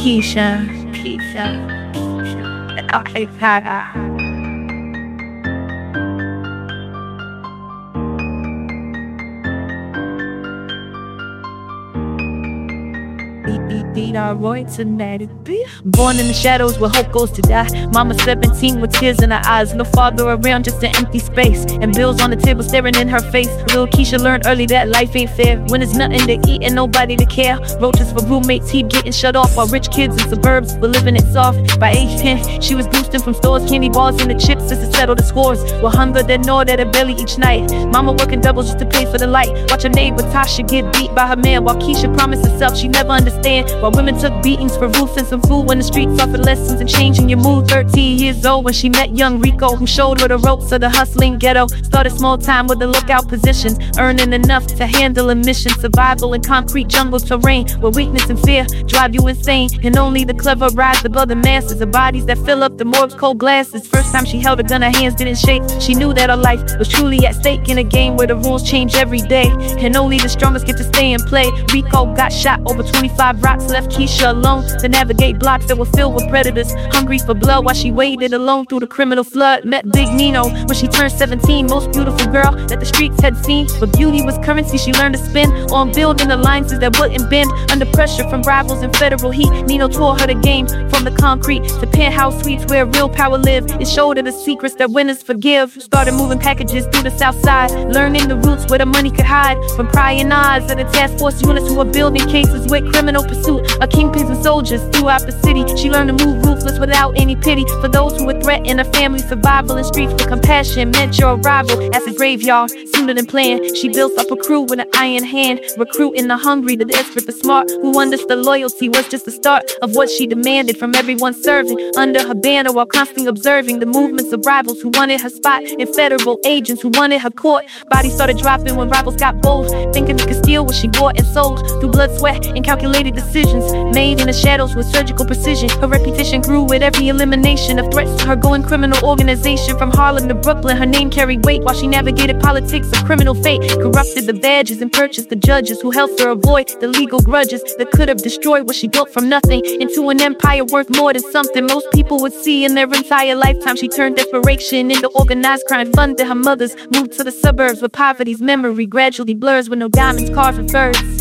Keisha, Keisha, Keisha. beat our voice and let it be. Born in the shadows where hope goes to die. Mama 17 with tears in her eyes. No father around, just an empty space. And bills on the table staring in her face. Little Keisha learned early that life ain't fair. When there's nothing to eat and nobody to care. Roaches for roommates, heap getting shut off. While rich kids in suburbs were living it soft. By age 10, she was boosting from stores, candy bars and the chips just to settle the scores. With hunger that gnawed at her belly each night. Mama working doubles just to pay for the light. Watch her neighbor Tasha get beat by her man. While Keisha promised herself she never understand. While women took beatings for roof and some food when the streets offered lessons and changing your mood. 13 years old when she met young Rico, who showed her the ropes of the hustling ghetto. Started small time with the lookout positions, earning enough to handle a mission. Survival in concrete jungle terrain, where weakness and fear drive you insane. And only the clever rise above the masses, the bodies that fill up the morgue's cold glasses. First time she held a gun, her hands didn't shake. She knew that her life was truly at stake in a game where the rules change every day. And only the strongest get to stay and play. Rico got shot over 25 rocks, left Keisha alone to navigate blocks that were filled with predators. Hungry for blood while she waded alone through the criminal flood. Met Big Nino when she turned 17, most beautiful girl that the streets had seen. But beauty was currency, she learned to spend on building alliances that wouldn't bend under pressure from rivals and federal heat. Nino taught her the game from the concrete to penthouse suites where real power lived. It showed her the secrets that winners forgive. Started moving packages through the south side, learning the roots where the money could hide. From prying eyes of the task force units who were building cases with criminal pursuit of kingpins and soldiers throughout the city. She learned to move ruthless without any pity for those who would threaten her family survival in streets with compassion. Meant your arrival as a graveyard sooner than planned. She built up a crew with an iron hand, recruiting the hungry, the desperate, the smart, who understood loyalty was just the start of what she demanded from everyone serving under her banner while constantly observing the movements of rivals who wanted her spot and federal agents who wanted her court. Bodies started dropping when rivals got bold, thinking they could steal what she bought and sold through blood, sweat, and calculated decisions made in the shadows with surgical precision. Her reputation grew with every elimination of threats to her going criminal organization. From Harlem to Brooklyn, her name carried weight while she navigated politics of criminal fate. Corrupted the badges and purchased the judges who helped her avoid the legal grudges that could have destroyed what she built from nothing into an empire worth more than something most people would see in their entire lifetime. She turned desperation into organized crime, funded her mothers, moved to the suburbs where poverty's memory gradually blurs with no diamonds carved in furs.